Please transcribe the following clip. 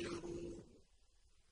يبصرون